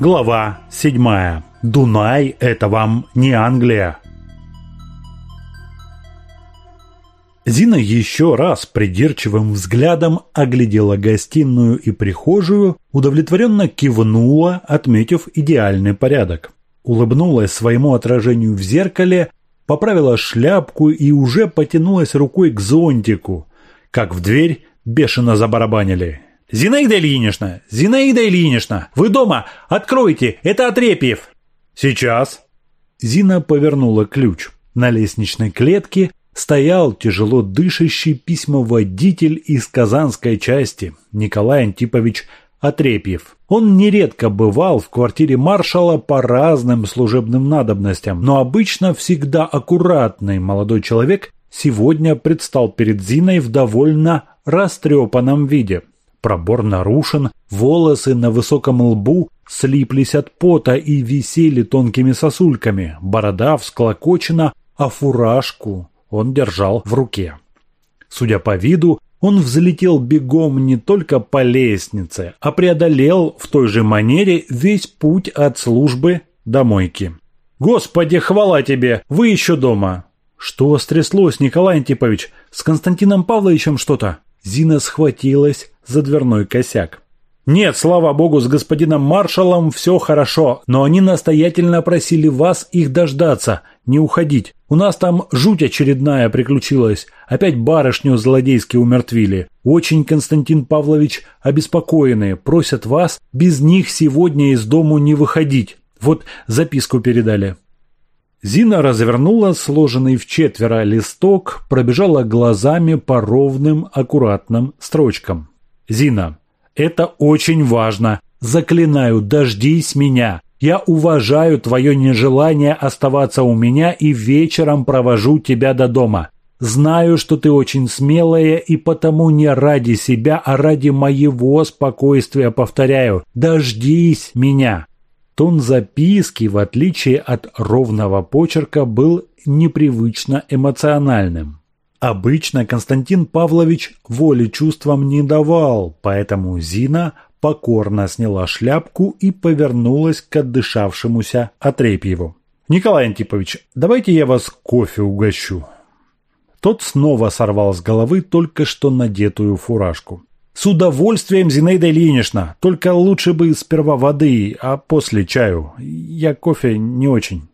Глава 7. Дунай – это вам не Англия. Зина еще раз придирчивым взглядом оглядела гостиную и прихожую, удовлетворенно кивнула, отметив идеальный порядок. Улыбнулась своему отражению в зеркале, поправила шляпку и уже потянулась рукой к зонтику, как в дверь бешено забарабанили. «Зинаида Ильинична! Зинаида Ильинична! Вы дома? Откройте! Это Отрепьев!» «Сейчас!» Зина повернула ключ. На лестничной клетке стоял тяжело дышащий письмоводитель из казанской части Николай Антипович Отрепьев. Он нередко бывал в квартире маршала по разным служебным надобностям, но обычно всегда аккуратный молодой человек сегодня предстал перед Зиной в довольно растрепанном виде. Пробор нарушен, волосы на высоком лбу слиплись от пота и висели тонкими сосульками, борода всклокочена, а фуражку он держал в руке. Судя по виду, он взлетел бегом не только по лестнице, а преодолел в той же манере весь путь от службы до мойки. «Господи, хвала тебе! Вы еще дома!» «Что стряслось, Николай Антипович? С Константином Павловичем что-то?» Зина схватилась за дверной косяк. «Нет, слава богу, с господином маршалом все хорошо, но они настоятельно просили вас их дождаться, не уходить. У нас там жуть очередная приключилась. Опять барышню злодейски умертвили. Очень, Константин Павлович, обеспокоены, просят вас без них сегодня из дому не выходить. Вот записку передали». Зина развернула сложенный в четверо листок, пробежала глазами по ровным, аккуратным строчкам. «Зина, это очень важно. Заклинаю, дождись меня. Я уважаю твое нежелание оставаться у меня и вечером провожу тебя до дома. Знаю, что ты очень смелая и потому не ради себя, а ради моего спокойствия повторяю. Дождись меня. Тон записки, в отличие от ровного почерка, был непривычно эмоциональным. Обычно Константин Павлович воли чувствам не давал, поэтому Зина покорно сняла шляпку и повернулась к отдышавшемуся Отрепьеву. «Николай Антипович, давайте я вас кофе угощу». Тот снова сорвал с головы только что надетую фуражку. «С удовольствием, Зинаида Ильинична. Только лучше бы сперва воды, а после чаю. Я кофе не очень».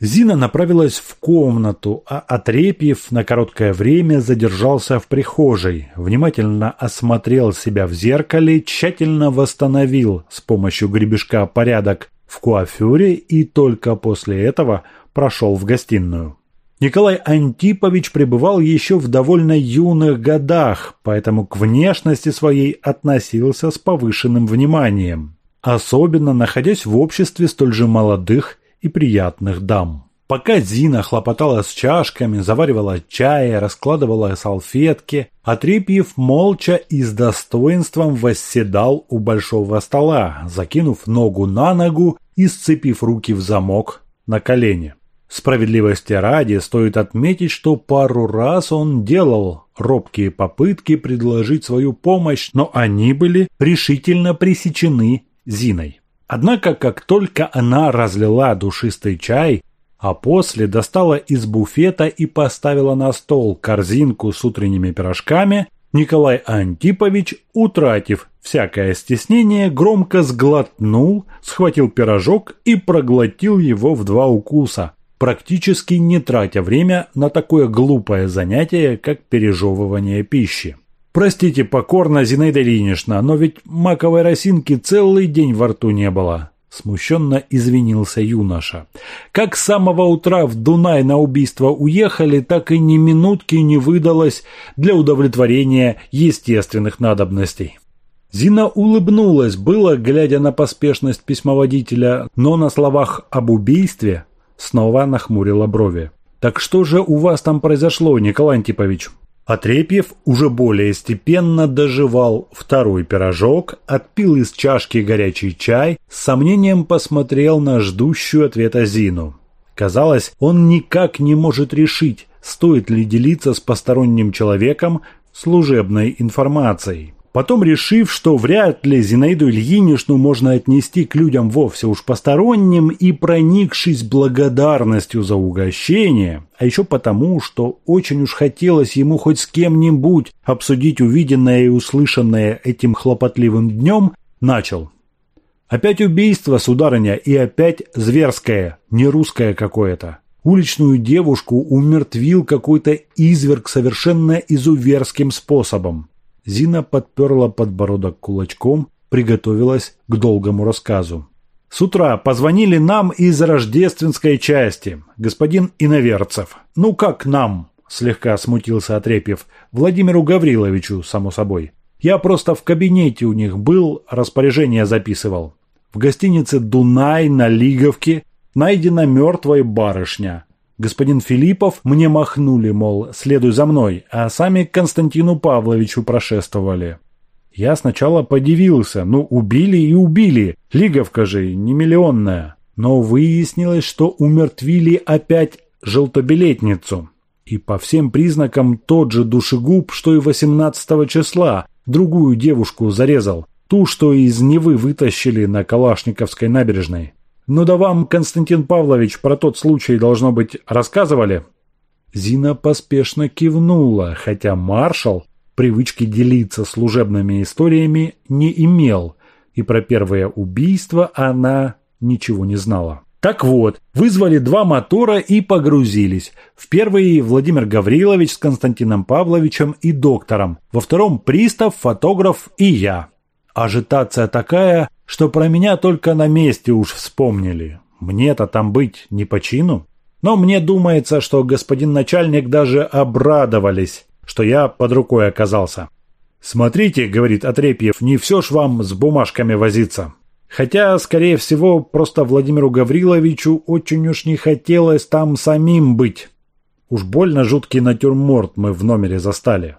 Зина направилась в комнату, а Отрепьев на короткое время задержался в прихожей, внимательно осмотрел себя в зеркале, тщательно восстановил с помощью гребешка порядок в куафюре и только после этого прошел в гостиную. Николай Антипович пребывал еще в довольно юных годах, поэтому к внешности своей относился с повышенным вниманием, особенно находясь в обществе столь же молодых и приятных дам. Пока Зина хлопотала с чашками, заваривала чай, раскладывала салфетки, Отрепьев молча и с достоинством восседал у большого стола, закинув ногу на ногу и сцепив руки в замок на колени. Справедливости ради стоит отметить, что пару раз он делал робкие попытки предложить свою помощь, но они были решительно пресечены Зиной. Однако, как только она разлила душистый чай, а после достала из буфета и поставила на стол корзинку с утренними пирожками, Николай Антипович, утратив всякое стеснение, громко сглотнул, схватил пирожок и проглотил его в два укуса, практически не тратя время на такое глупое занятие, как пережевывание пищи. «Простите покорно, Зинаида Ильинична, но ведь маковой росинки целый день во рту не было». Смущенно извинился юноша. Как с самого утра в Дунай на убийство уехали, так и ни минутки не выдалось для удовлетворения естественных надобностей. Зина улыбнулась, было, глядя на поспешность письмоводителя, но на словах об убийстве снова нахмурила брови. «Так что же у вас там произошло, Николай Антипович?» Отрепьев уже более степенно доживал второй пирожок, отпил из чашки горячий чай, с сомнением посмотрел на ждущую ответа Зину. Казалось, он никак не может решить, стоит ли делиться с посторонним человеком служебной информацией. Потом, решив, что вряд ли Зинаиду Ильиничну можно отнести к людям вовсе уж посторонним и проникшись благодарностью за угощение, а еще потому, что очень уж хотелось ему хоть с кем-нибудь обсудить увиденное и услышанное этим хлопотливым днем, начал. Опять убийство, сударыня, и опять зверское, не русское какое-то. Уличную девушку умертвил какой-то изверг совершенно изуверским способом. Зина подперла подбородок кулачком, приготовилась к долгому рассказу. «С утра позвонили нам из рождественской части, господин Иноверцев. Ну как нам?» – слегка смутился Отрепьев. «Владимиру Гавриловичу, само собой. Я просто в кабинете у них был, распоряжение записывал. В гостинице «Дунай» на Лиговке найдена мертвая барышня. Господин Филиппов мне махнули, мол, следуй за мной, а сами к Константину Павловичу прошествовали. Я сначала подивился, ну убили и убили, Лиговка же не миллионная. Но выяснилось, что умертвили опять желтобилетницу. И по всем признакам тот же душегуб, что и 18 числа, другую девушку зарезал. Ту, что из Невы вытащили на Калашниковской набережной. «Ну да вам, Константин Павлович, про тот случай, должно быть, рассказывали?» Зина поспешно кивнула, хотя маршал привычки делиться служебными историями не имел, и про первое убийство она ничего не знала. Так вот, вызвали два мотора и погрузились. В первый Владимир Гаврилович с Константином Павловичем и доктором, во втором пристав, фотограф и я. Ажитация такая, что про меня только на месте уж вспомнили. Мне-то там быть не по чину. Но мне думается, что господин начальник даже обрадовались, что я под рукой оказался. «Смотрите», — говорит Отрепьев, — «не все ж вам с бумажками возиться». Хотя, скорее всего, просто Владимиру Гавриловичу очень уж не хотелось там самим быть. Уж больно жуткий натюрморт мы в номере застали.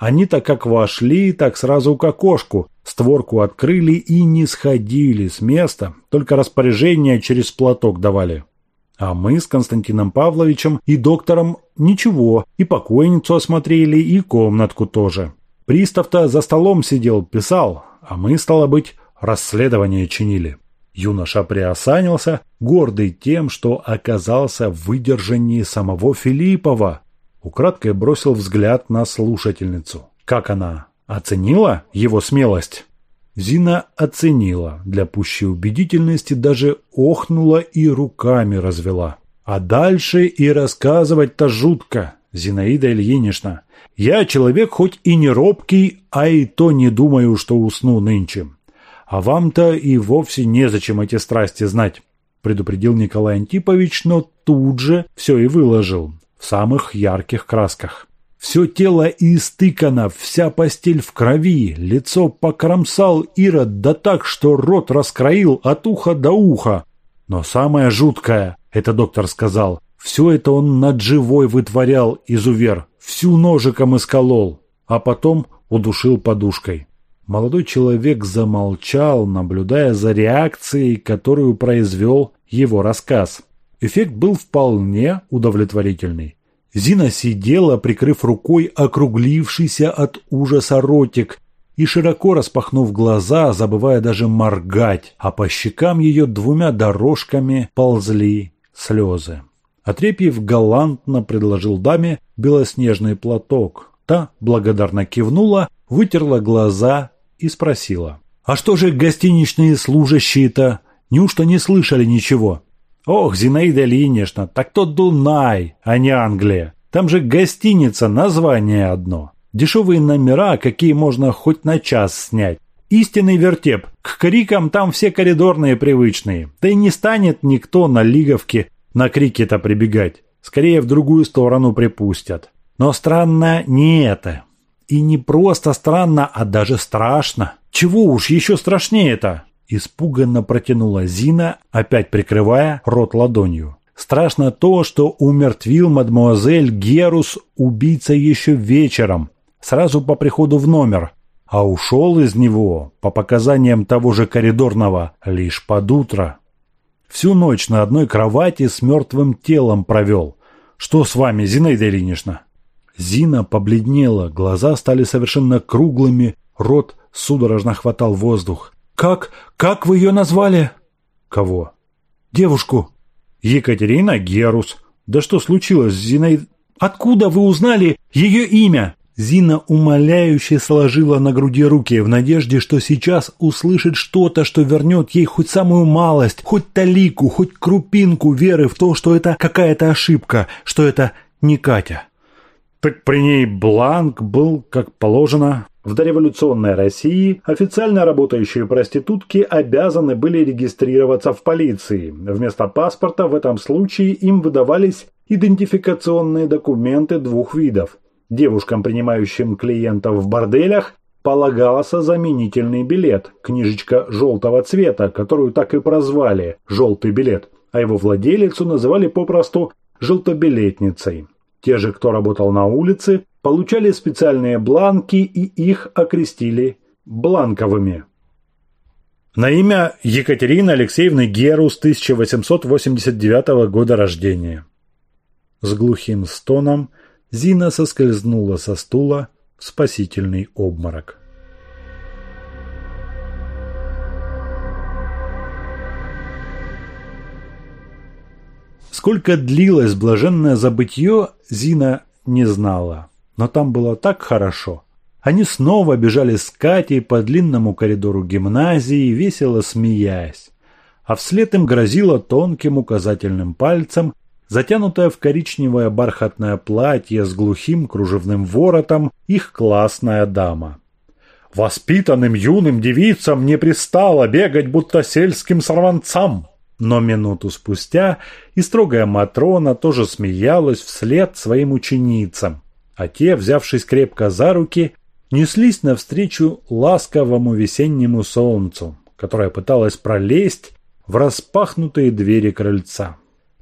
Они-то как вошли, так сразу к окошку, створку открыли и не сходили с места, только распоряжение через платок давали. А мы с Константином Павловичем и доктором ничего, и покойницу осмотрели, и комнатку тоже. Пристав-то за столом сидел, писал, а мы, стало быть, расследование чинили. Юноша приосанился, гордый тем, что оказался в выдержании самого Филиппова, Украдкой бросил взгляд на слушательницу. Как она? Оценила его смелость? Зина оценила, для пущей убедительности даже охнула и руками развела. А дальше и рассказывать-то жутко, Зинаида Ильинична. Я человек хоть и не робкий, а и то не думаю, что усну нынче. А вам-то и вовсе незачем эти страсти знать, предупредил Николай Антипович, но тут же все и выложил в самых ярких красках. Все тело истыкано, вся постель в крови, лицо покромсал Ирод да так, что рот раскроил от уха до уха. Но самое жуткое, это доктор сказал, все это он над живой вытворял изувер, всю ножиком исколол, а потом удушил подушкой. Молодой человек замолчал, наблюдая за реакцией, которую произвел его рассказ. Эффект был вполне удовлетворительный. Зина сидела, прикрыв рукой округлившийся от ужаса ротик и широко распахнув глаза, забывая даже моргать, а по щекам ее двумя дорожками ползли слезы. Отрепьев галантно предложил даме белоснежный платок. Та благодарно кивнула, вытерла глаза и спросила. «А что же гостиничные служащие-то? Неужто не слышали ничего?» Ох, Зинаида Ильинична, так то Дунай, а не Англия. Там же гостиница, название одно. Дешевые номера, какие можно хоть на час снять. Истинный вертеп. К крикам там все коридорные привычные. Да и не станет никто на лиговке на крики-то прибегать. Скорее в другую сторону припустят. Но странно не это. И не просто странно, а даже страшно. Чего уж еще страшнее-то? Испуганно протянула Зина, опять прикрывая рот ладонью. Страшно то, что умертвил мадмуазель Герус убийца еще вечером, сразу по приходу в номер, а ушел из него, по показаниям того же коридорного, лишь под утро. Всю ночь на одной кровати с мертвым телом провел. Что с вами, Зинаида Ильинична? Зина побледнела, глаза стали совершенно круглыми, Рот судорожно хватал воздух. «Как? Как вы ее назвали?» «Кого?» «Девушку». «Екатерина Герус. Да что случилось с Зинаид...» «Откуда вы узнали ее имя?» Зина умоляюще сложила на груди руки в надежде, что сейчас услышит что-то, что вернет ей хоть самую малость, хоть талику, хоть крупинку веры в то, что это какая-то ошибка, что это не Катя. Так при ней бланк был, как положено. В дореволюционной России официально работающие проститутки обязаны были регистрироваться в полиции. Вместо паспорта в этом случае им выдавались идентификационные документы двух видов – Девушкам, принимающим клиентов в борделях, полагался заменительный билет, книжечка желтого цвета, которую так и прозвали «желтый билет», а его владелицу называли попросту «желтобилетницей». Те же, кто работал на улице, получали специальные бланки и их окрестили бланковыми. На имя Екатерины Алексеевны Герус 1889 года рождения. С глухим стоном Зина соскользнула со стула в спасительный обморок. Сколько длилось блаженное забытье, Зина не знала. Но там было так хорошо. Они снова бежали с Катей по длинному коридору гимназии, весело смеясь. А вслед им грозило тонким указательным пальцем затянутая в коричневое бархатное платье с глухим кружевным воротом, их классная дама. «Воспитанным юным девицам не пристало бегать, будто сельским сорванцам!» Но минуту спустя и строгая Матрона тоже смеялась вслед своим ученицам, а те, взявшись крепко за руки, неслись навстречу ласковому весеннему солнцу, которое пыталось пролезть в распахнутые двери крыльца.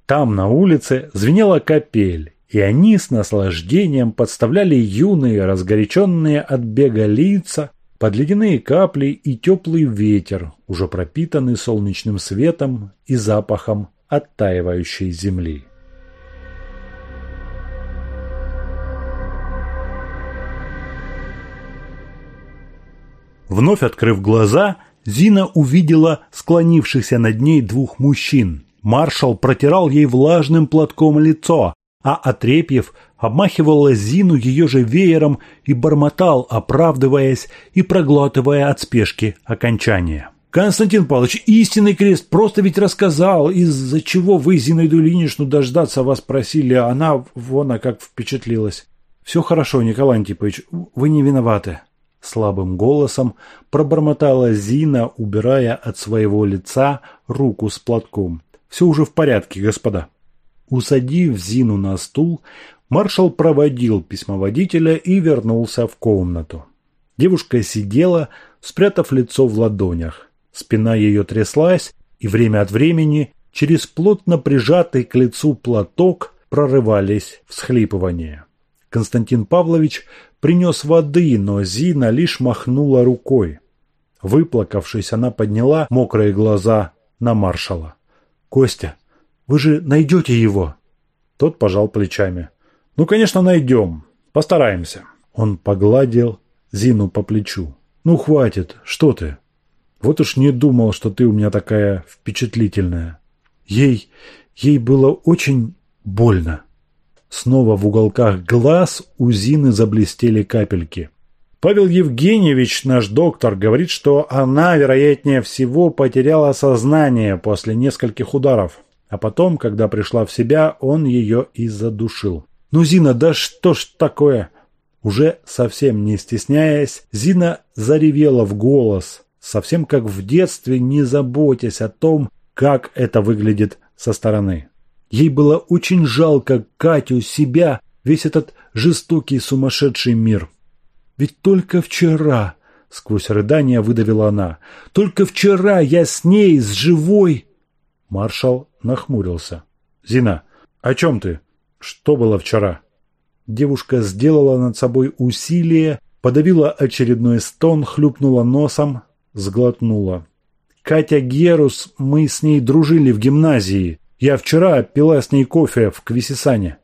Там, на улице, звенела капель, и они с наслаждением подставляли юные, разгоряченные от бега лица под ледяные капли и теплый ветер, уже пропитанный солнечным светом и запахом оттаивающей земли. Вновь открыв глаза, Зина увидела склонившихся над ней двух мужчин – Маршал протирал ей влажным платком лицо, а Отрепьев обмахивал Зину ее же веером и бормотал, оправдываясь и проглатывая от спешки окончания. «Константин Павлович, истинный крест просто ведь рассказал, из-за чего вы Зинаиду Ильиничну дождаться вас просили, а она вон а как впечатлилась. Все хорошо, Николай Антипович, вы не виноваты». Слабым голосом пробормотала Зина, убирая от своего лица руку с платком. Все уже в порядке, господа. Усадив Зину на стул, маршал проводил письмоводителя и вернулся в комнату. Девушка сидела, спрятав лицо в ладонях. Спина ее тряслась, и время от времени через плотно прижатый к лицу платок прорывались всхлипывания. Константин Павлович принес воды, но Зина лишь махнула рукой. Выплакавшись, она подняла мокрые глаза на маршала. «Костя, вы же найдете его?» Тот пожал плечами. «Ну, конечно, найдем. Постараемся». Он погладил Зину по плечу. «Ну, хватит. Что ты? Вот уж не думал, что ты у меня такая впечатлительная». Ей, ей было очень больно. Снова в уголках глаз у Зины заблестели капельки. Павел Евгеньевич, наш доктор, говорит, что она, вероятнее всего, потеряла сознание после нескольких ударов. А потом, когда пришла в себя, он ее и задушил. «Ну, Зина, да что ж такое?» Уже совсем не стесняясь, Зина заревела в голос, совсем как в детстве, не заботясь о том, как это выглядит со стороны. Ей было очень жалко Катю, себя, весь этот жестокий сумасшедший мир. Ведь только вчера, сквозь рыдания выдавила она, только вчера я с ней, с живой. Маршал нахмурился. Зина, о чем ты? Что было вчера? Девушка сделала над собой усилие, подавила очередной стон, хлюпнула носом, сглотнула. Катя Герус, мы с ней дружили в гимназии. Я вчера пила с ней кофе в Квисисане.